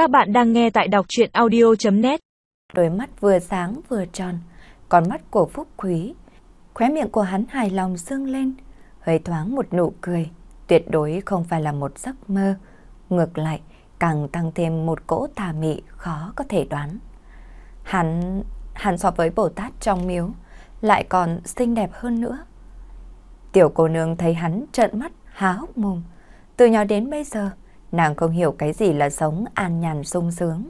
Các bạn đang nghe tại đọc chuyện audio.net Đôi mắt vừa sáng vừa tròn, con mắt của Phúc Quý. Khóe miệng của hắn hài lòng dương lên, hơi thoáng một nụ cười. Tuyệt đối không phải là một giấc mơ. Ngược lại, càng tăng thêm một cỗ tà mị khó có thể đoán. Hắn, hắn so với Bồ Tát trong miếu, lại còn xinh đẹp hơn nữa. Tiểu cô nương thấy hắn trợn mắt, há hốc mồm. Từ nhỏ đến bây giờ, nàng không hiểu cái gì là sống an nhàn sung sướng.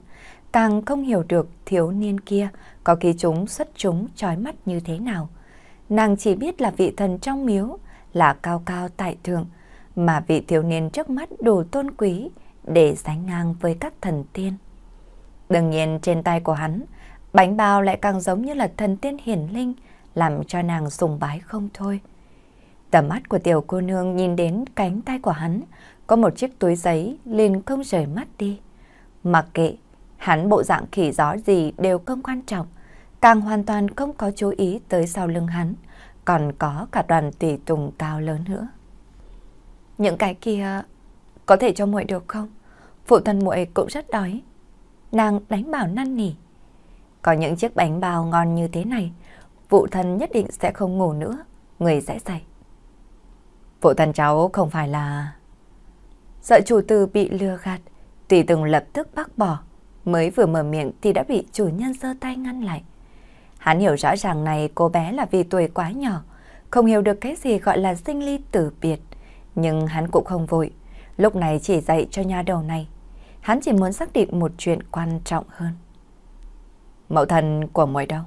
Càng không hiểu được thiếu niên kia có khi chúng xuất chúng trói mắt như thế nào. Nàng chỉ biết là vị thần trong miếu là cao cao tại thượng, mà vị thiếu niên trước mắt đủ tôn quý để sánh ngang với các thần tiên. Đương nhiên trên tay của hắn, bánh bao lại càng giống như là thần tiên hiển linh, làm cho nàng sùng bái không thôi. Tầm mắt của tiểu cô nương nhìn đến cánh tay của hắn, có một chiếc túi giấy liền không rời mắt đi. Mặc kệ, hắn bộ dạng khỉ gió gì đều không quan trọng, càng hoàn toàn không có chú ý tới sau lưng hắn, còn có cả đoàn tỷ tùng cao lớn nữa. Những cái kia có thể cho muội được không? Phụ thân muội cũng rất đói. Nàng đánh bảo năn nỉ. Có những chiếc bánh bao ngon như thế này, phụ thân nhất định sẽ không ngủ nữa, người sẽ dậy. Phụ thân cháu không phải là... Sợ chủ tử bị lừa gạt, tỷ từng lập tức bác bỏ. Mới vừa mở miệng thì đã bị chủ nhân giơ tay ngăn lại. Hắn hiểu rõ ràng này cô bé là vì tuổi quá nhỏ, không hiểu được cái gì gọi là sinh ly tử biệt. Nhưng hắn cũng không vội, lúc này chỉ dạy cho nhà đầu này. Hắn chỉ muốn xác định một chuyện quan trọng hơn. Mẫu thần của muội đâu?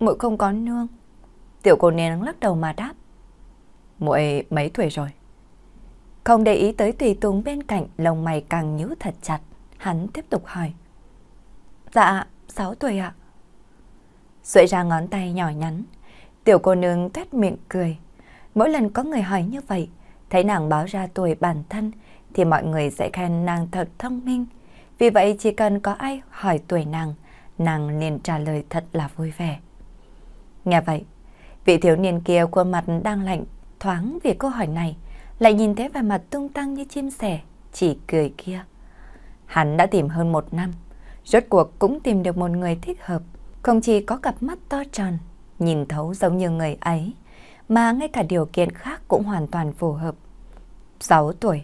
Muội không có nương. Tiểu cô nén lắc đầu mà đáp. Muội mấy tuổi rồi? Không để ý tới tùy tùng bên cạnh, lông mày càng nhíu thật chặt. Hắn tiếp tục hỏi. Dạ, 6 tuổi ạ. Xuệ ra ngón tay nhỏ nhắn. Tiểu cô nương tuét miệng cười. Mỗi lần có người hỏi như vậy, thấy nàng báo ra tuổi bản thân, thì mọi người sẽ khen nàng thật thông minh. Vì vậy chỉ cần có ai hỏi tuổi nàng, nàng liền trả lời thật là vui vẻ. Nghe vậy, vị thiếu niên kia khuôn mặt đang lạnh, thoáng vì câu hỏi này, lại nhìn thấy vẻ mặt tung tăng như chim sẻ, chỉ cười kia. Hắn đã tìm hơn một năm, rốt cuộc cũng tìm được một người thích hợp, không chỉ có cặp mắt to tròn, nhìn thấu giống như người ấy, mà ngay cả điều kiện khác cũng hoàn toàn phù hợp. 6 tuổi,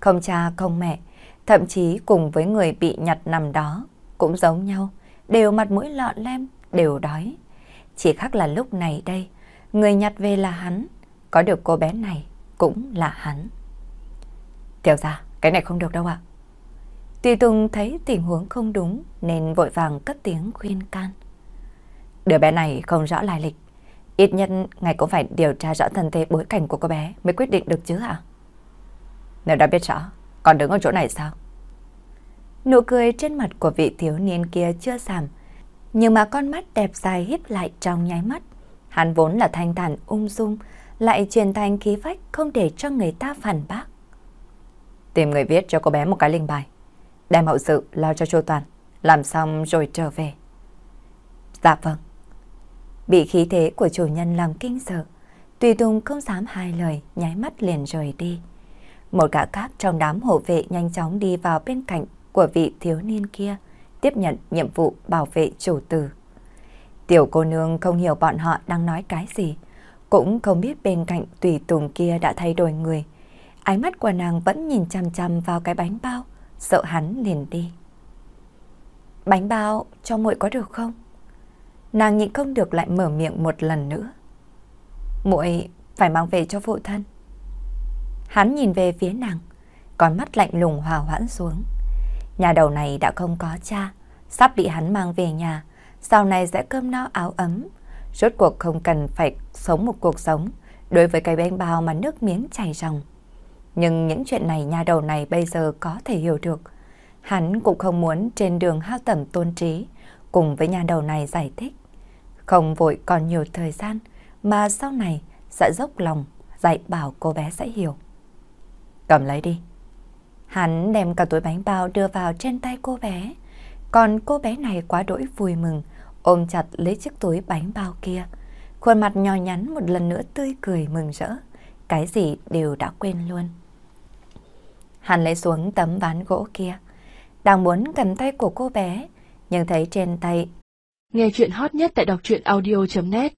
không cha không mẹ, thậm chí cùng với người bị nhặt nằm đó, cũng giống nhau, đều mặt mũi lọ lem, đều đói. Chỉ khác là lúc này đây, người nhặt về là hắn, có được cô bé này cũng là hắn. Tiểu ra, cái này không được đâu ạ. Tùy Tùng thấy tình huống không đúng nên vội vàng cất tiếng khuyên can. Đứa bé này không rõ lai lịch. Ít nhất ngài cũng phải điều tra rõ thân thế bối cảnh của cô bé mới quyết định được chứ ạ. Nếu đã biết rõ, còn đứng ở chỗ này sao? Nụ cười trên mặt của vị thiếu niên kia chưa giảm, nhưng mà con mắt đẹp dài híp lại trong nháy mắt. Hắn vốn là thanh thản ung dung, lại truyền thành khí phách không để cho người ta phản bác. Tìm người viết cho cô bé một cái linh bài, đem hậu sự lo cho Chu Toàn, làm xong rồi trở về. Dạ vâng. Bị khí thế của chủ nhân làm kinh sợ, Tùy Tùng không dám hai lời, nháy mắt liền rời đi. Một gã khác trong đám hộ vệ nhanh chóng đi vào bên cạnh của vị thiếu niên kia, tiếp nhận nhiệm vụ bảo vệ chủ tử. Tiểu cô nương không hiểu bọn họ đang nói cái gì, cũng không biết bên cạnh tùy tùng kia đã thay đổi người. Ánh mắt của nàng vẫn nhìn chăm chăm vào cái bánh bao, sợ hắn liền đi. Bánh bao cho muội có được không? Nàng nhịn không được lại mở miệng một lần nữa. Muội phải mang về cho phụ thân. Hắn nhìn về phía nàng, con mắt lạnh lùng hòa hoãn xuống. Nhà đầu này đã không có cha, sắp bị hắn mang về nhà, sau này sẽ cơm no áo ấm. Rốt cuộc không cần phải sống một cuộc sống đối với cái bánh bao mà nước miếng chảy ròng. Nhưng những chuyện này nhà đầu này bây giờ có thể hiểu được. Hắn cũng không muốn trên đường hao tẩm tôn trí cùng với nhà đầu này giải thích. Không vội còn nhiều thời gian mà sau này sẽ dốc lòng dạy bảo cô bé sẽ hiểu. Cầm lấy đi. Hắn đem cả túi bánh bao đưa vào trên tay cô bé. Còn cô bé này quá đỗi vui mừng, ôm chặt lấy chiếc túi bánh bao kia. Khuôn mặt nhỏ nhắn một lần nữa tươi cười mừng rỡ. Cái gì đều đã quên luôn. Hắn lấy xuống tấm ván gỗ kia. đang muốn cầm tay của cô bé, nhưng thấy trên tay. Nghe chuyện hot nhất tại đọc truyện audio.net